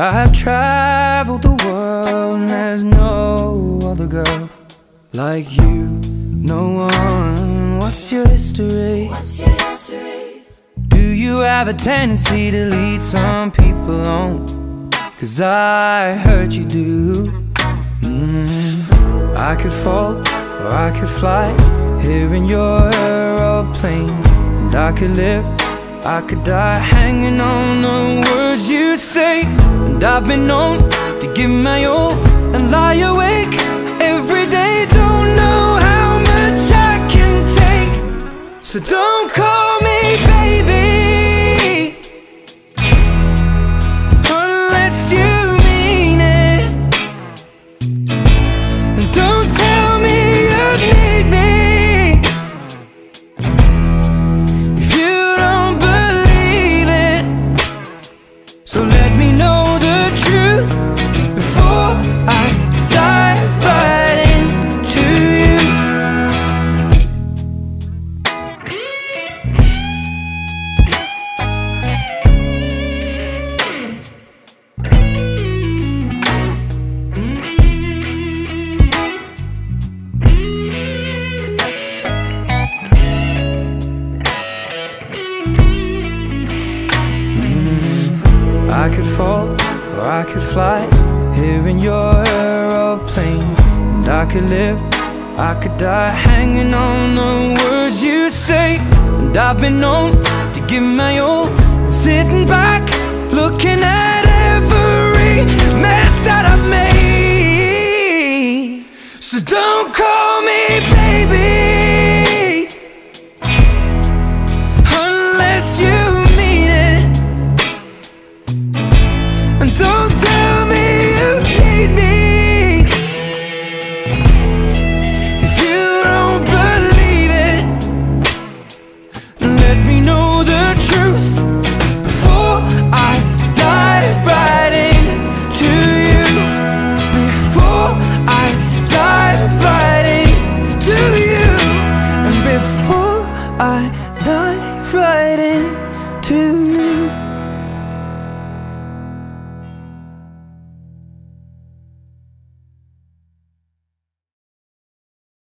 I've traveled the world and there's no other girl like you. No one. What's your history? What's your history? Do you have a tendency to lead some people on? Cause I heard you do. Mm. I could fall or I could fly here in your aeroplane. And I could live, I could die hanging on the words you say. And I've been known to give my all and lie awake could fall or I could fly here in your aeroplane. And I could live, I could die hanging on the words you say. And I've been known to give my all, sitting back, looking at every mess that I've made. So don't call And don't tell